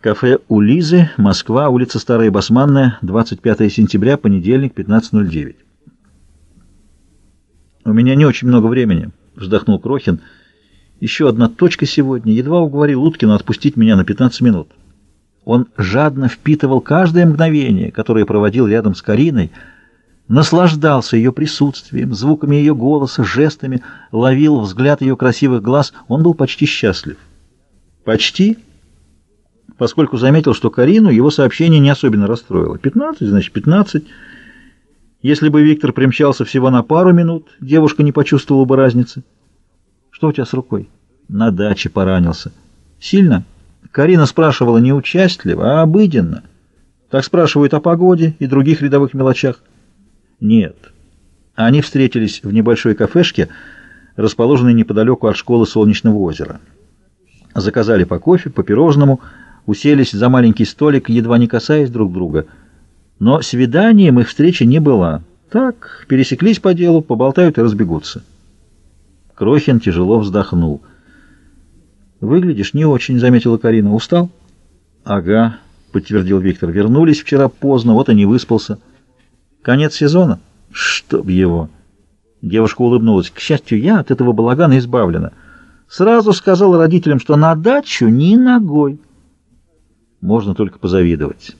Кафе у Лизы, Москва, улица Старая Басманная, 25 сентября, понедельник, 15.09. «У меня не очень много времени», — вздохнул Крохин. «Еще одна точка сегодня. Едва уговорил Уткина отпустить меня на 15 минут». Он жадно впитывал каждое мгновение, которое проводил рядом с Кариной, наслаждался ее присутствием, звуками ее голоса, жестами, ловил взгляд ее красивых глаз. Он был почти счастлив. Почти поскольку заметил, что Карину его сообщение не особенно расстроило. 15, значит, 15. Если бы Виктор примчался всего на пару минут, девушка не почувствовала бы разницы. Что у тебя с рукой? На даче поранился. Сильно? Карина спрашивала не участливо, а обыденно. Так спрашивают о погоде и других рядовых мелочах. Нет. Они встретились в небольшой кафешке, расположенной неподалеку от школы Солнечного озера. Заказали по кофе, по пирожному, уселись за маленький столик, едва не касаясь друг друга. Но свиданием их встреча не была. Так, пересеклись по делу, поболтают и разбегутся. Крохин тяжело вздохнул. «Выглядишь не очень», — заметила Карина. «Устал?» «Ага», — подтвердил Виктор. «Вернулись вчера поздно, вот и не выспался». «Конец сезона?» «Чтоб его!» Девушка улыбнулась. «К счастью, я от этого балагана избавлена. Сразу сказала родителям, что на дачу ни ногой» можно только позавидовать.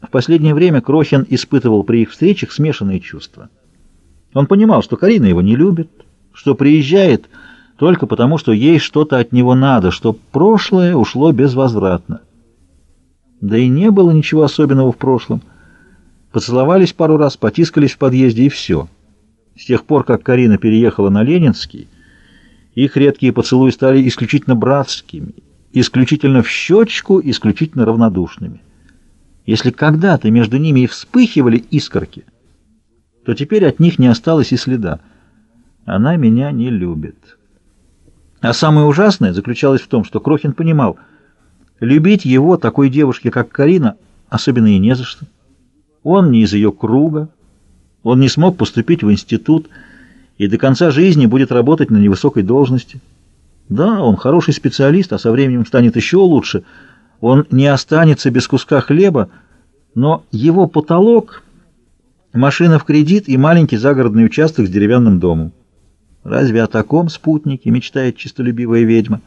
В последнее время Крохин испытывал при их встречах смешанные чувства. Он понимал, что Карина его не любит, что приезжает только потому, что ей что-то от него надо, что прошлое ушло безвозвратно. Да и не было ничего особенного в прошлом. Поцеловались пару раз, потискались в подъезде и все. С тех пор, как Карина переехала на Ленинский, их редкие поцелуи стали исключительно братскими, исключительно в щечку, исключительно равнодушными. Если когда-то между ними и вспыхивали искорки, то теперь от них не осталось и следа. Она меня не любит. А самое ужасное заключалось в том, что Крохин понимал, любить его, такой девушке, как Карина, особенно и не за что. Он не из ее круга, он не смог поступить в институт и до конца жизни будет работать на невысокой должности. Да, он хороший специалист, а со временем станет еще лучше. Он не останется без куска хлеба, но его потолок — машина в кредит и маленький загородный участок с деревянным домом. Разве о таком спутнике мечтает чистолюбивая ведьма?